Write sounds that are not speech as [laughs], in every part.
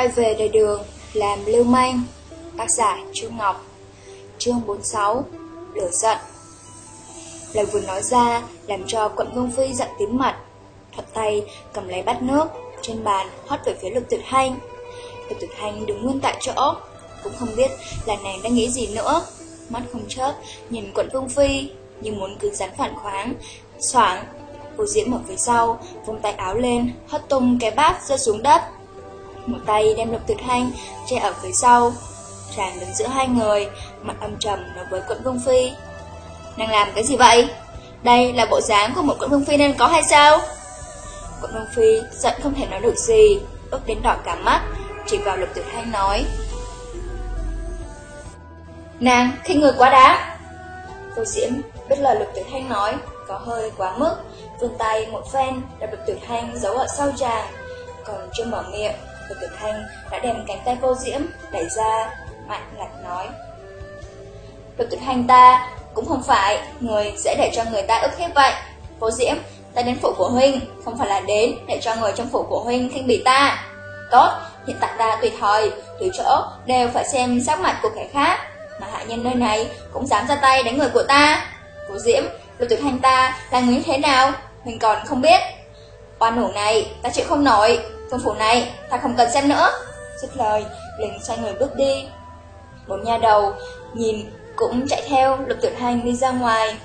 Quay về đời đường, làm lưu manh Tác giả Trương Ngọc Chương 46 Lửa giận. Lời vừa nói ra làm cho quận Vương Phi giận tím mặt Thuận tay cầm lấy bát nước Trên bàn hót về phía lục tuyệt hành Lục tuyệt hành đứng nguyên tại chỗ Cũng không biết là nàng đang nghĩ gì nữa. Mắt không chớp Nhìn quận Vương Phi Như muốn cứng rắn phản khoáng Soảng cô diễm ở phía sau Vung tay áo lên Hất tung cái bát rơi xuống đất một tay đem lục tuyệt hành che ở phía sau Chàng đứng giữa hai người, Mặt âm trầm nói với quận Vương Phi Nàng làm cái gì vậy? Đây là bộ dáng của một quận Vương Phi nên có hay sao? Quận Vương Phi giận không thể nói được gì, Ước đến đỏ cả mắt, Chỉ vào lục tuyệt hành nói Nàng khinh người quá đá Tô Diễm biết lời lục tuyệt hành nói Có hơi quá mức, Vươn tay một phen đã lục tuyệt hành giấu ở sau chàng, Còn chưa mở miệng Lục tuyệt hành đã đem cánh tay vô diễm đẩy ra, Mạnh lạch nói. Lục tuyệt hành ta cũng không phải người sẽ để cho người ta ức hiếp vậy. Vô diễm, Ta đến phủ của huynh, Không phải là đến để cho người trong phủ của huynh khinh bỉ ta. Tốt, Hiện tại ta tùy thời, Tùy chỗ đều phải xem sắc mặt của kẻ khác, Mà hạ nhân nơi này cũng dám ra tay đánh người của ta. Vô diễm Lục tuyệt hành ta là người như thế nào? Huynh còn không biết. Oan hủ này, ta chịu không nổi. Phương phủ này ta không cần xem nữa. Dứt lời liền xoay người bước đi. Bốn nha đầu nhìn cũng chạy theo lục tuyệt hành đi ra ngoài.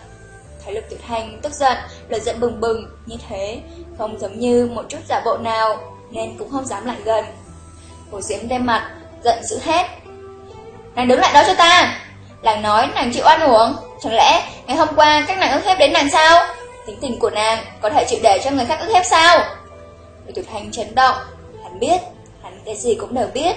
Thấy lục tuyệt hành tức giận, lời giận bừng bừng như thế Không giống như một chút giả bộ nào Nên cũng không dám lại gần. Hồ Diễm đem mặt, giận dữ hết Nàng đứng lại đó cho ta. Nàng nói nàng chịu oan uổng Chẳng lẽ ngày hôm qua các nàng ức hiếp đến nàng sao? Tính tình của nàng có thể chịu để cho người khác ức hiếp sao? Lục tuyệt Thanh chấn động Hắn biết, hắn cái gì cũng đều biết.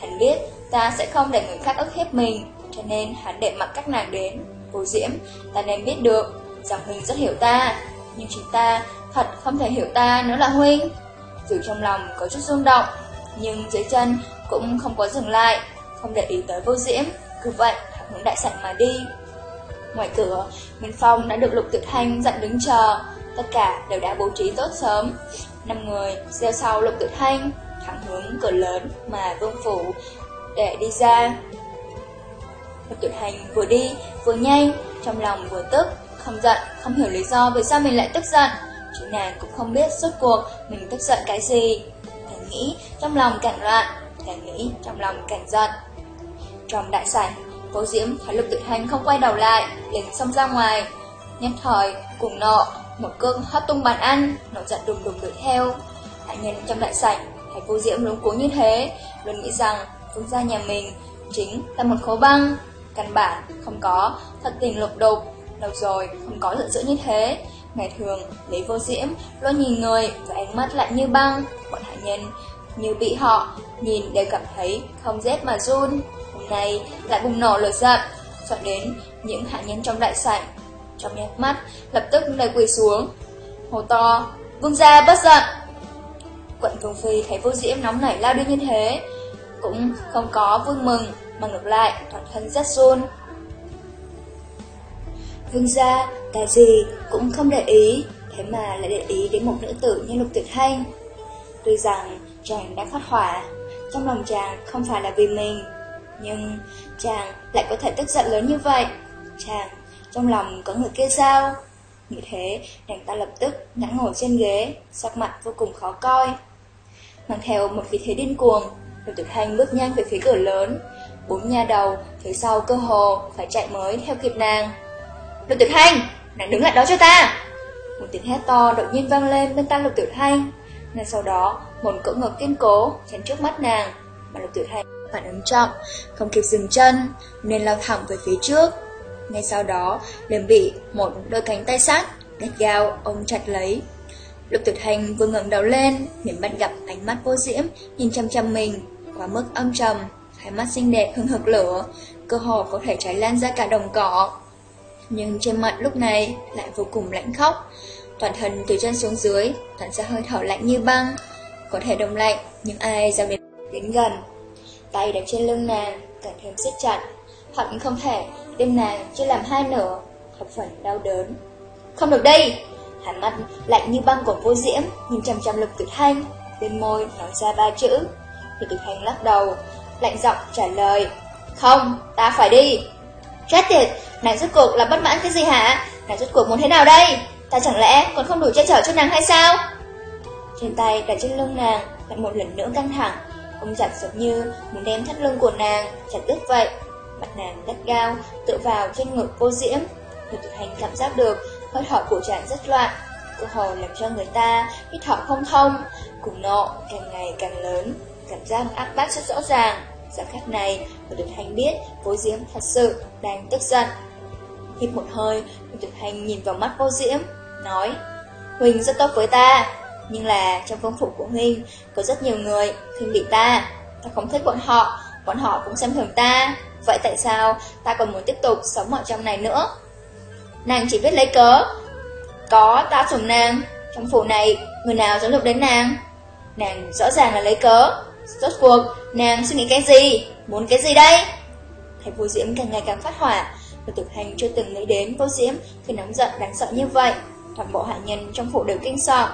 Hắn biết ta sẽ không để người khác ức hiếp mình Cho nên hắn để mặc các nàng đến Vô diễm, ta nên biết được Rằng Huynh rất hiểu ta Nhưng chính ta thật không thể hiểu ta nữa là Huynh Dù trong lòng có chút rung động Nhưng dưới chân cũng không có dừng lại Không để ý tới vô diễm Cứ vậy hướng đại sảnh mà đi. Ngoài cửa, Minh Phong đã được Lục Tuyệt Thanh dặn đứng chờ Tất cả đều đã bố trí tốt sớm. Năm người gieo sau Lục Tuyệt Thanh thẳng hướng cửa lớn mà vương phủ để đi ra. Lục tuyệt hành vừa đi, vừa nhanh, trong lòng vừa tức, không giận, không hiểu lý do vì sao mình lại tức giận. Chị nàng cũng không biết suốt cuộc mình tức giận cái gì. Càng nghĩ, trong lòng càng loạn, càng nghĩ, trong lòng càng giận. Trong đại sảnh, vô diễm thấy lục tuyệt hành không quay đầu lại, liền xông ra ngoài. Nhất thời, cùng nọ, một cơn hất tung bàn ăn, nó giận đùng đùng đuổi theo. Hạ nhân trong đại sảnh Thấy cô Diễm lúng cuống như thế, luôn nghĩ rằng Phương gia nhà mình chính là một khối băng, căn bản không có thật tình lục đục, lâu rồi không có dự dữ như thế. Ngày thường, lấy vô diễm, luôn nhìn người và ánh mắt lạnh như băng, bọn hạ nhân như bị họ nhìn đều cảm thấy không rét mà run. Hôm nay lại bùng nổ lửa giận, dọn đến những hạ nhân trong đại sảnh. Trong nhát mắt, lập tức lời quỳ xuống. Hồ to, vương gia bất giận. Quận Vương Phi thấy vô diễm nóng nảy lao đi như thế, cũng không có vui mừng, mà ngược lại, toàn thân rất run. Vương gia, cái gì cũng không để ý, thế mà lại để ý đến một nữ tử như Lục Tuyệt Hành. Tuy rằng chàng đã phát hỏa, trong lòng chàng không phải là vì mình, nhưng chàng lại có thể tức giận lớn như vậy. Chàng, trong lòng có người kia sao? Như thế, nàng ta lập tức ngã ngồi trên ghế, sắc mặt vô cùng khó coi. Mang theo một khí thế điên cuồng, Lục Tiểu Thanh bước nhanh về phía cửa lớn. Bốn nha đầu phía sau cơ hồ phải chạy mới theo kịp nàng. Lục Tiểu Thanh, nàng đứng lại đó cho ta! Một tiếng hét to đột nhiên vang lên bên tai Lục Tiểu Thanh. Ngay sau đó, một cỡ ngực kiên cố chắn trước mắt nàng, mà Lục Tiểu Thanh phản ứng chậm, không kịp dừng chân, nên lao thẳng về phía trước. Ngay sau đó, liền bị một đôi cánh tay sát, gắt gao ôm chặt lấy. Lục tuyệt hành vừa ngẩng đầu lên, liền bắt gặp ánh mắt vô diễm, nhìn chăm chăm mình, quá mức âm trầm, hai mắt xinh đẹp hưng hực lửa, cơ hồ có thể cháy lan ra cả đồng cỏ. Nhưng trên mặt lúc này lại vô cùng lạnh khóc, toàn thân từ chân xuống dưới, toàn ra hơi thở lạnh như băng, có thể đông lạnh, nhưng ai dám đến, đến gần. Tay đặt trên lưng nàng, càng thêm siết chặt, hận không thể đêm nàng chia làm hai nửa, thập phần đau đớn. Không được đây! Hắn mắt lạnh như băng của vô diễm, nhìn chằm chằm lục tuyệt thanh, bên môi nói ra ba chữ, Lục Tử thanh lắc đầu, lạnh giọng trả lời. Không, ta phải đi. Chết tiệt, nàng rốt cuộc là bất mãn cái gì hả? Nàng rốt cuộc muốn thế nào đây? Ta chẳng lẽ còn không đủ che chở cho nàng hay sao? Trên tay đặt trên lưng nàng, lại một lần nữa căng thẳng. Ông giặt giống như muốn đem thắt lưng của nàng, chặt đứt vậy. Mặt nàng gắt gao, tựa vào trên ngực cô diễm. người thực Hành cảm giác được hơi thở của chàng rất loạn, cơ hồ làm cho người ta hít thở không thông, cùng nộ càng ngày càng lớn, cảm giác áp bách rất rõ ràng. Giờ khắc này, người thực Hành biết vô diễm thật sự đang tức giận. Hít một hơi, người thực Hành nhìn vào mắt vô diễm, nói Huỳnh rất tốt với ta, nhưng là trong phong phục của Huynh có rất nhiều người khinh bị ta. Ta không thích bọn họ, bọn họ cũng xem thường ta. Vậy tại sao ta còn muốn tiếp tục sống ở trong này nữa? Nàng chỉ biết lấy cớ. Có ta sủng nàng, trong phủ này người nào dám lục đến nàng? Nàng rõ ràng là lấy cớ. Rốt cuộc, nàng suy nghĩ cái gì? Muốn cái gì đây? Thấy vô diễm càng ngày càng phát hỏa, và thực hành chưa từng nghĩ đến vô diễm khi nóng giận đáng sợ như vậy. Toàn bộ hạ nhân trong phủ đều kinh sợ,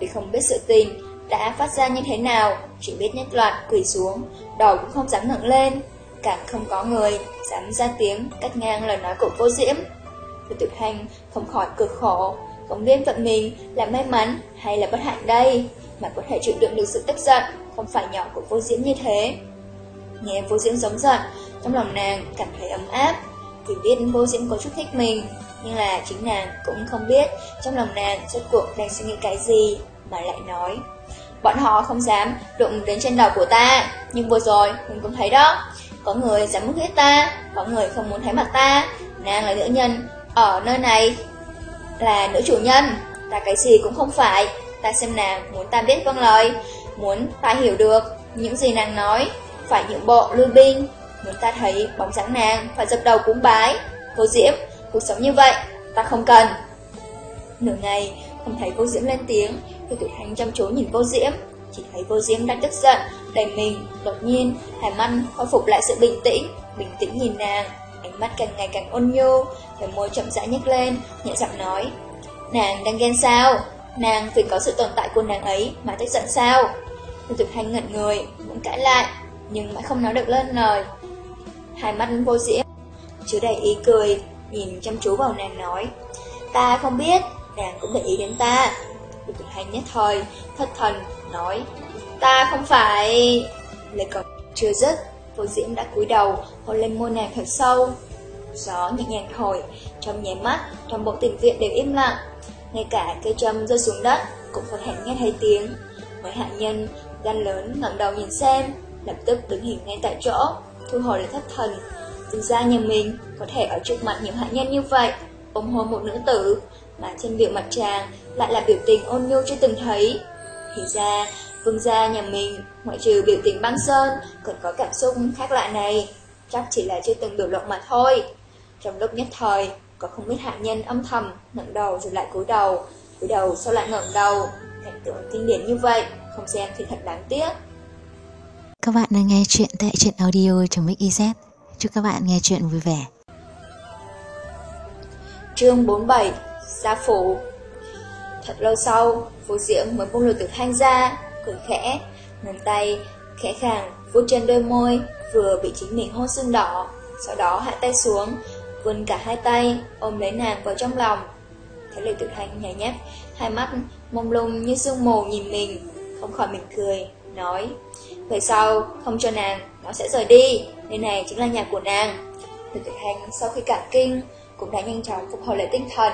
vì không biết sự tình đã phát ra như thế nào, chỉ biết nhất loạt quỳ xuống, đầu cũng không dám ngẩng lên, càng không có người dám ra tiếng cắt ngang lời nói của vô diễm. thì tuyệt hành không khỏi cực khổ, không biết vận mình là may mắn hay là bất hạnh đây, mà có thể chịu đựng được sự tức giận, không phải nhỏ của vô diễm như thế. Nghe vô diễm giống giận, trong lòng nàng cảm thấy ấm áp, vì biết vô diễm có chút thích mình, nhưng là chính nàng cũng không biết trong lòng nàng suốt cuộc đang suy nghĩ cái gì, mà lại nói. Bọn họ không dám đụng đến trên đầu của ta, nhưng vừa rồi mình cũng thấy đó, có người dám mất hết ta, có người không muốn thấy mặt ta, nàng là nữ nhân, ở nơi này là nữ chủ nhân, ta cái gì cũng không phải, ta xem nàng muốn ta biết vâng lời, muốn ta hiểu được những gì nàng nói, phải nhượng bộ lưu binh, muốn ta thấy bóng dáng nàng phải dập đầu cúng bái, vô diễm, cuộc sống như vậy, ta không cần. Nửa ngày, không thấy vô diễm lên tiếng, thì tuyệt hành chăm chú nhìn vô diễm, chỉ thấy vô diễm đang tức giận, đầy mình, đột nhiên, hải măn khôi phục lại sự bình tĩnh, bình tĩnh nhìn nàng, ánh mắt càng ngày càng ôn nhu, Thời môi chậm rãi nhếch lên, nhẹ giọng nói Nàng đang ghen sao? Nàng vì có sự tồn tại của nàng ấy mà tức giận sao? Lưu thực Hành ngẩn người, muốn cãi lại, nhưng mãi không nói được lên lời. Hai mắt vô diễm, chứa đầy ý cười, nhìn chăm chú vào nàng nói Ta không biết, nàng cũng để ý đến ta được Tục Hành nhất thời, thất thần, nói Ta không phải... Lời còn chưa dứt, vô diễm đã cúi đầu, hôn lên môi nàng thật sâu, Gió nhẹ nhàng thổi, trong nháy mắt, trong bộ tiền viện đều im lặng. Ngay cả cây châm rơi xuống đất cũng có thể nghe thấy tiếng. Mấy hạ nhân, gan lớn ngẩng đầu nhìn xem, lập tức đứng hình ngay tại chỗ, thu hồi lại thất thần. Từ ra nhà mình có thể ở trước mặt những hạ nhân như vậy, ôm hôn một nữ tử, mà trên biểu mặt chàng lại là biểu tình ôn nhu chưa từng thấy. Thì ra, vương gia nhà mình, ngoại trừ biểu tình băng sơn, còn có cảm xúc khác lạ này, chắc chỉ là chưa từng biểu lộ mà thôi. Trong lúc nhất thời, có không biết hạ nhân âm thầm, ngẩng đầu rồi lại cúi đầu, cúi đầu sau lại ngẩng đầu. Cảnh tượng kinh điển như vậy, không xem thì thật đáng tiếc. Các bạn đang nghe chuyện tại truyện audio trong Mix Chúc các bạn nghe chuyện vui vẻ. Chương 47 Gia Phủ Thật lâu sau, Phú Diễm mới buông lùi từ thanh ra, cười khẽ, ngừng tay, khẽ khàng, vuốt trên đôi môi, vừa bị chính mình hôn sưng đỏ, sau đó hạ tay xuống, vươn cả hai tay, ôm lấy nàng vào trong lòng. Thấy lời tự thanh nhảy nhép, hai mắt mông lung như sương mù nhìn mình, không khỏi mình cười, nói Về sau, không cho nàng, nó sẽ rời đi, nơi này chính là nhà của nàng. Lời tự thanh sau khi cả kinh, cũng đã nhanh chóng phục hồi lại tinh thần.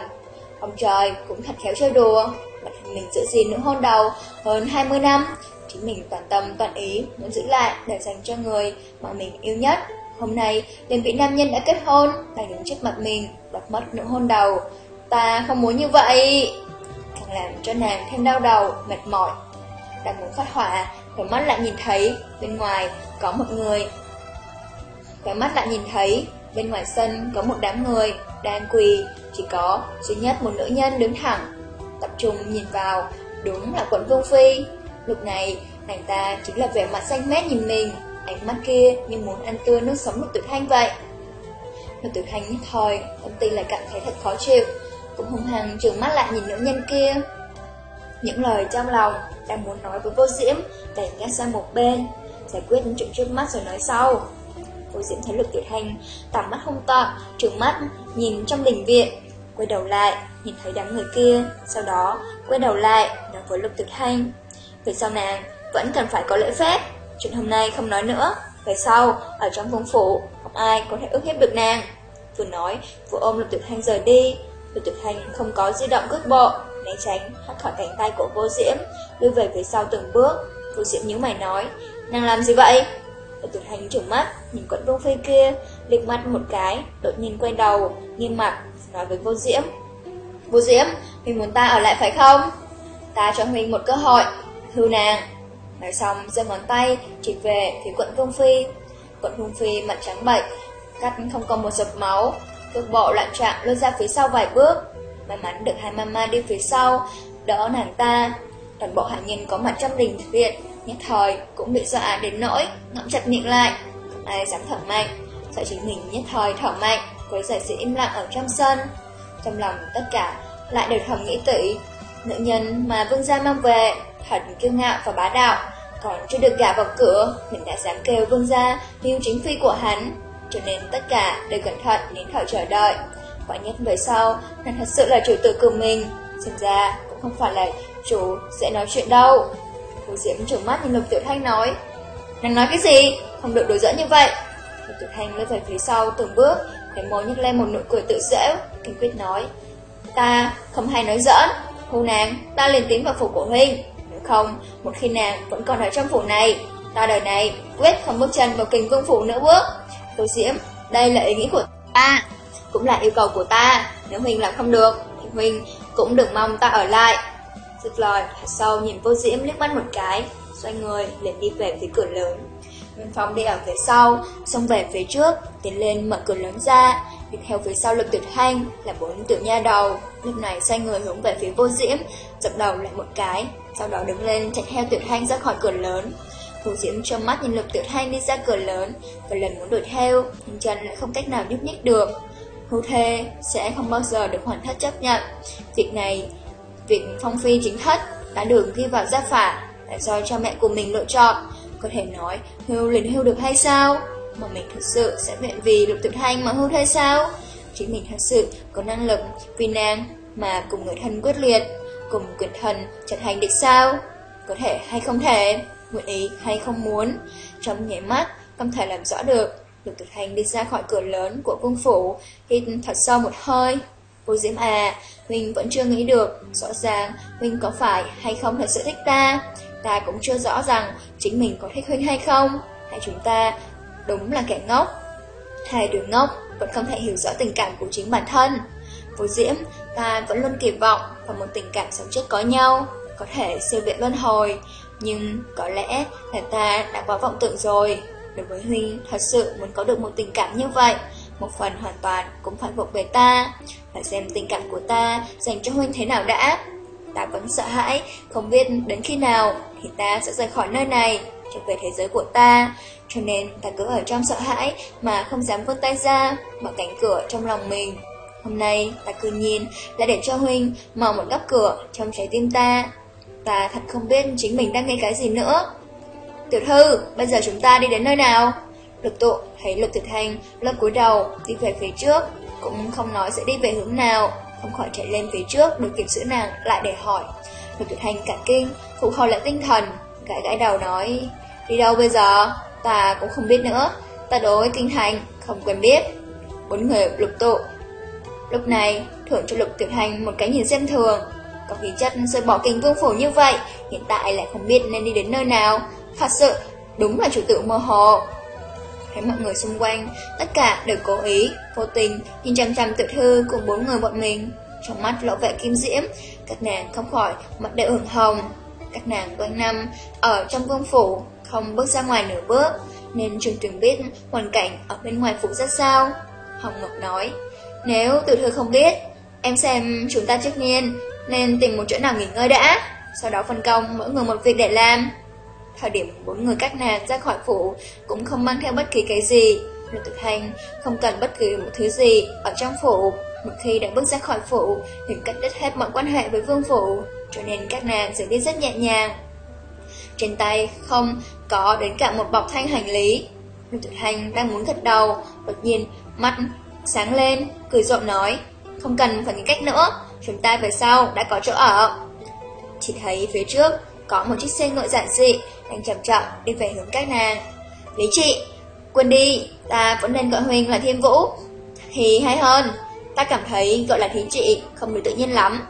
Ông trời cũng thật khéo chơi đùa, bản thân mình giữ gìn nữ hôn đầu hơn 20 năm, chính mình toàn tâm toàn ý muốn giữ lại để dành cho người mà mình yêu nhất. Hôm nay, liền vị nam nhân đã kết hôn, đang đứng trước mặt mình, đập mất nụ hôn đầu. Ta không muốn như vậy. Càng làm cho nàng thêm đau đầu, mệt mỏi. Đang muốn phát hỏa, đôi mắt lại nhìn thấy, bên ngoài có một người. Đôi mắt lại nhìn thấy, bên ngoài sân có một đám người, đang quỳ, chỉ có duy nhất một nữ nhân đứng thẳng. Tập trung nhìn vào, đúng là quận Vương Phi. Lúc này, nàng ta chính là vẻ mặt xanh mét nhìn mình, ánh mắt kia như muốn ăn tươi nước sống một tử thanh vậy. Một tử thanh nhất thời, tâm tình lại cảm thấy thật khó chịu, cũng hung hăng trừng mắt lại nhìn nữ nhân kia. Những lời trong lòng đang muốn nói với vô diễm, đẩy ngắt sang một bên. giải quyết những chuyện trước mắt rồi nói sau. Vô diễm thấy lục tiểu thanh, tắm mắt hung tợn, trừng mắt, nhìn trong đình viện, quay đầu lại, nhìn thấy đám người kia, sau đó quay đầu lại, nói với lục tiểu thanh. Về sau nàng, vẫn cần phải có lễ phép, chuyện hôm nay không nói nữa, về sau, ở trong vương phủ, không ai có thể ức hiếp được nàng. Vừa nói, vừa ôm lục tiểu thanh rời đi, lục tiểu thanh không có di động cước bộ, né tránh, hắt khỏi cánh tay của vô diễm, đưa về phía sau từng bước. Vô diễm nhíu mày nói, nàng làm gì vậy? Lục trừng mắt, nhìn quận vương phi kia, liếc mắt một cái, đột nhiên quay đầu, nghiêm mặt, nói với vô diễm. Vô diễm, mình muốn ta ở lại phải không? Ta cho Huynh một cơ hội, hưu nàng. Nói xong, giơ ngón tay, chỉ về phía quận Vương Phi. Quận Vương Phi mặt trắng bệch, cắt không còn một giọt máu, cước bộ loạn trạng lôi ra phía sau vài bước. May mắn được hai mama đi phía sau, đỡ nàng ta. Toàn bộ hạ nhân có mặt trong đình viện, nhất thời cũng bị dọa đến nỗi, ngậm chặt miệng lại. Không ai dám thở mạnh, sợ chính mình nhất thời thở mạnh, với giải sĩ im lặng ở trong sân. Trong lòng tất cả lại đều thầm nghĩ tỷ, nữ nhân mà vương gia mang về, thật kiêu ngạo và bá đạo, còn chưa được gả vào cửa, mình đã dám kêu vương gia lưu chính phi của hắn, cho nên tất cả đều cẩn thận đến thở chờ đợi. Quả nhất về sau, nàng thật sự là chủ tử của mình, xem ra cũng không phải là chủ sẽ nói chuyện đâu. Hồ Diễm trừng mắt nhìn Lục Tiểu Thanh nói, nàng nói cái gì? Không được đối dẫn như vậy. Lục Tiểu Thanh lướt về phía sau từng bước, để môi nhếch lên một nụ cười tự dễ, kinh quyết nói, ta không hay nói giỡn, hù nàng, ta liền tiến vào phủ của huynh. Nếu không, một khi nàng vẫn còn ở trong phủ này, ta đời này quyết không bước chân vào kình vương phủ nữa bước. Hồ Diễm, đây là ý nghĩ của ta, cũng là yêu cầu của ta. Nếu Huynh làm không được, Huynh cũng đừng mong ta ở lại. Dứt lời, thật sâu nhìn vô Diễm liếc mắt một cái, xoay người liền đi về phía cửa lớn. Nguyên Phong đi ở phía sau, xông về phía trước, tiến lên mở cửa lớn ra, đi theo phía sau lực tuyệt hanh là bốn tiểu nha đầu. Lúc này xoay người hướng về phía vô diễm, dập đầu lại một cái, sau đó đứng lên chạy theo tuyệt hanh ra khỏi cửa lớn. Vô diễm trong mắt nhìn lực tuyệt hanh đi ra cửa lớn, và lần muốn đuổi theo, nhưng chân lại không cách nào nhúc nhích được. Hưu thê sẽ không bao giờ được hoàn thất chấp nhận. Việc này, việc phong phi chính thất đã được ghi vào gia phả, là do cha mẹ của mình lựa chọn. Có thể nói, hưu liền hưu được hay sao? Mà mình thật sự sẽ nguyện vì lục tuyệt thanh mà hưu hay sao? Chính mình thật sự có năng lực vì nàng mà cùng người thân quyết liệt, cùng quyền thần trở thành địch sao? Có thể hay không thể, nguyện ý hay không muốn, trong nhảy mắt không thể làm rõ được. Lục tuyệt thanh đi ra khỏi cửa lớn của cung phủ, hít thật sâu một hơi. Cô diễm à, Huynh vẫn chưa nghĩ được, rõ ràng Huynh có phải hay không thật sự thích ta. Ta cũng chưa rõ rằng chính mình có thích Huynh hay không, hay chúng ta đúng là kẻ ngốc. Hai đứa ngốc vẫn không thể hiểu rõ tình cảm của chính bản thân. Vô diễm, ta vẫn luôn kỳ vọng vào một tình cảm sống chết có nhau, có thể siêu việt luân hồi, nhưng có lẽ là ta đã quá vọng tưởng rồi. Đối với Huynh, thật sự muốn có được một tình cảm như vậy, một phần hoàn toàn cũng phải thuộc về ta. Phải xem tình cảm của ta dành cho Huynh thế nào đã. Ta vẫn sợ hãi, không biết đến khi nào thì ta sẽ rời khỏi nơi này, trở về thế giới của ta. Cho nên ta cứ ở trong sợ hãi mà không dám vươn tay ra, mở cánh cửa trong lòng mình. Hôm nay ta cứ nhìn là để cho Huynh mở một góc cửa trong trái tim ta. Ta thật không biết chính mình đang nghe cái gì nữa. Tiểu thư, bây giờ chúng ta đi đến nơi nào? Lục tụ thấy lục tuyệt hành lớp cúi đầu đi về phía trước, cũng không nói sẽ đi về hướng nào, không khỏi chạy lên phía trước được kịp giữ nàng lại để hỏi. Lục tuyệt hành cả kinh, phụ hồi lại tinh thần, gãi gãi đầu nói, đi đâu bây giờ? Ta cũng không biết nữa, ta đối kinh thành, không quen biết. Bốn người lục tụ. Lúc này, thưởng cho lục tuyệt hành một cái nhìn xem thường, có khí chất rời bỏ kinh vương phủ như vậy, hiện tại lại không biết nên đi đến nơi nào. Thật sự, đúng là chủ tử mơ hồ. Thấy mọi người xung quanh, tất cả đều cố ý, vô tình, nhìn chăm chăm tự thư cùng bốn người bọn mình. Trong mắt lộ vẻ kim diễm, các nàng không khỏi mặt đều ửng hồng. Các nàng quanh năm ở trong vương phủ, không bước ra ngoài nửa bước, nên trường tuyển biết hoàn cảnh ở bên ngoài phủ rất sao. Hồng Ngọc nói, nếu tự thư không biết, em xem chúng ta trước nhiên nên tìm một chỗ nào nghỉ ngơi đã, sau đó phân công mỗi người một việc để làm. Thời điểm bốn người các nàng ra khỏi phủ cũng không mang theo bất kỳ cái gì. Lục Thực Hành không cần bất kỳ một thứ gì ở trong phủ. Một khi đã bước ra khỏi phủ, thì cắt đứt hết mọi quan hệ với vương phủ, cho nên các nàng xử lý rất nhẹ nhàng. Trên tay không có đến cả một bọc thanh hành lý. Lục thực Hành đang muốn gật đầu, đột nhiên mắt sáng lên, cười rộn nói, không cần phải nghĩ cách nữa, chúng ta về sau đã có chỗ ở. Chỉ thấy phía trước có một chiếc xe ngựa giản dị đang chậm chậm đi về hướng các nàng. Lý trị quên đi, ta vẫn nên gọi Huynh là Thiên Vũ. Thì hay hơn, ta cảm thấy gọi là thí trị không được tự nhiên lắm.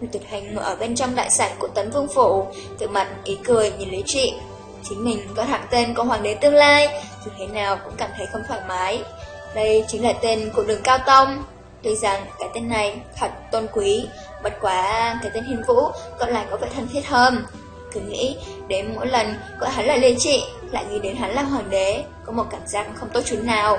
Người tuyệt hành ngồi ở bên trong đại sảnh của Tấn Vương Phủ, tự mặt ý cười nhìn Lý Trị. Chính mình có thẳng tên của Hoàng đế tương lai, dù thế nào cũng cảm thấy không thoải mái. Đây chính là tên của đường Cao Tông. Tuy rằng cái tên này thật tôn quý, bất quá cái tên Hiên Vũ gọi lại có vẻ thân thiết hơn. Cứ nghĩ đến mỗi lần gọi hắn là Lê Trị, lại nghĩ đến hắn là Hoàng đế, có một cảm giác không tốt chút nào.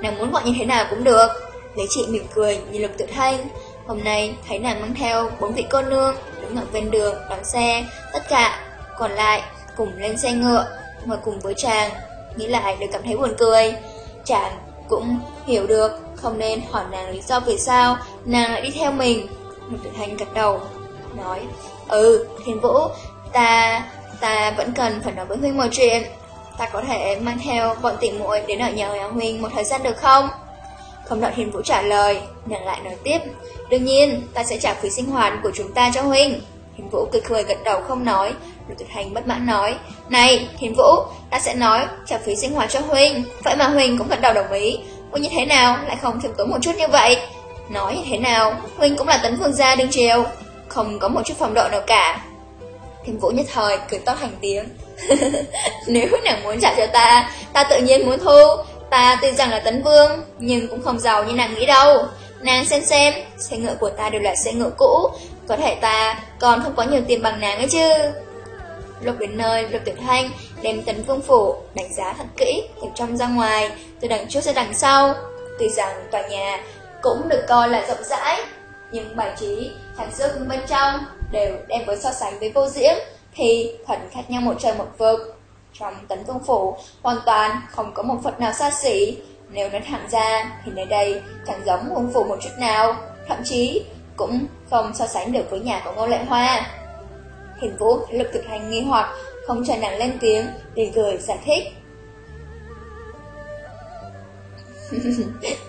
Nàng muốn gọi như thế nào cũng được. Lê Trị mỉm cười nhìn Lục Tự Thanh. Hôm nay thấy nàng mang theo bốn vị cô nương đứng ở ven đường đón xe, tất cả còn lại cùng lên xe ngựa, ngồi cùng với chàng. Nghĩ lại đều cảm thấy buồn cười. Chàng cũng hiểu được không nên hỏi nàng lý do vì sao nàng lại đi theo mình. Lục Tự Thanh gật đầu, nói, ừ, Thiên Vũ, ta, ta vẫn cần phải nói với Huynh một chuyện. Ta có thể mang theo bọn tỉ muội đến ở nhà Huynh một thời gian được không? Không đợi Thiên Vũ trả lời, nàng lại nói tiếp, đương nhiên, ta sẽ trả phí sinh hoạt của chúng ta cho Huynh. Thiên Vũ cười cười gật đầu không nói, Lục Tuyệt Hành bất mãn nói, này, Thiên Vũ, ta sẽ nói trả phí sinh hoạt cho Huynh. Vậy mà Huynh cũng gật đầu đồng ý, Huynh như thế nào lại không khiêm tốn một chút như vậy? Nói như thế nào, Huynh cũng là tấn phương gia đương chiều không có một chút phong độ nào cả. Thiên Vũ nhất thời cười to thành tiếng. [laughs] Nếu nàng muốn trả cho ta, ta tự nhiên muốn thu. Ta tuy rằng là tấn vương, nhưng cũng không giàu như nàng nghĩ đâu. Nàng xem xem, xe ngựa của ta đều là xe ngựa cũ, có thể ta còn không có nhiều tiền bằng nàng ấy chứ. Lúc đến nơi, Lục Tuyệt Thanh đem tấn vương phủ đánh giá thật kỹ, từ trong ra ngoài, từ đằng trước ra đằng sau. Tuy rằng tòa nhà cũng được coi là rộng rãi, nhưng bài trí, trang sức bên trong đều đem với so sánh với vô diễm thì thật khác nhau một trời một vực. Trong tấn vương phủ, hoàn toàn không có một Phật nào xa xỉ. Nếu nói thẳng ra, thì nơi đây chẳng giống vương phủ một chút nào, thậm chí cũng không so sánh được với nhà của Ngô Lệ Hoa. Hiền Vũ lực thực hành nghi hoặc, không chờ nàng lên tiếng, để cười giải thích. [laughs]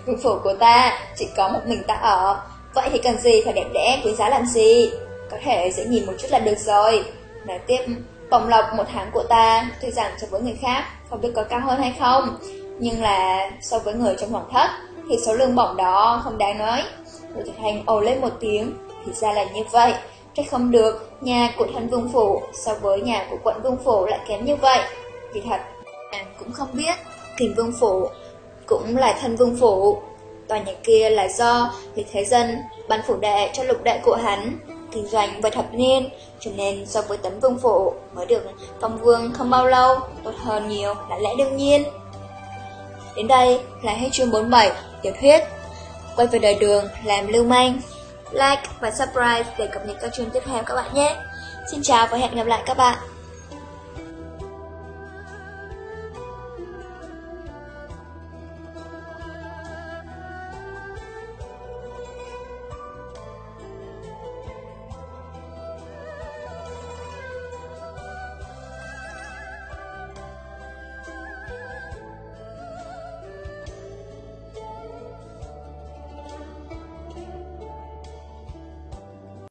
Vương phủ của ta chỉ có một mình ta ở, vậy thì cần gì phải đẹp đẽ quý giá làm gì? Có thể dễ nhìn một chút là được rồi. Nói tiếp, Bổng lộc một tháng của ta, tuy rằng so với người khác, không biết có cao hơn hay không, nhưng là so với người trong hoàng thất, thì số lương bổng đó không đáng nói. Người thực hành ồ lên một tiếng, thì ra là như vậy. Trách không được, nhà của thân vương phủ so với nhà của quận vương phủ lại kém như vậy. Vì thật, nàng cũng không biết, Thỉnh vương phủ cũng là thân vương phủ. Tòa nhà kia là do Lịch Thế Dân ban phủ đệ cho lục đệ của hắn kinh doanh vài thập niên, cho nên so với tấn vương phủ mới được phong vương không bao lâu, tốt hơn nhiều là lẽ đương nhiên. Đến đây là hết chương 47 tiểu thuyết. Quay về đời đường làm lưu manh. Like và subscribe để cập nhật các chương tiếp theo các bạn nhé. Xin chào và hẹn gặp lại các bạn.